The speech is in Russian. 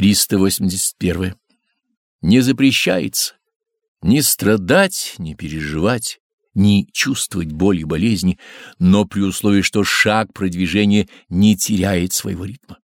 381. Не запрещается ни страдать, ни переживать, ни чувствовать боль и болезни, но при условии, что шаг продвижения не теряет своего ритма.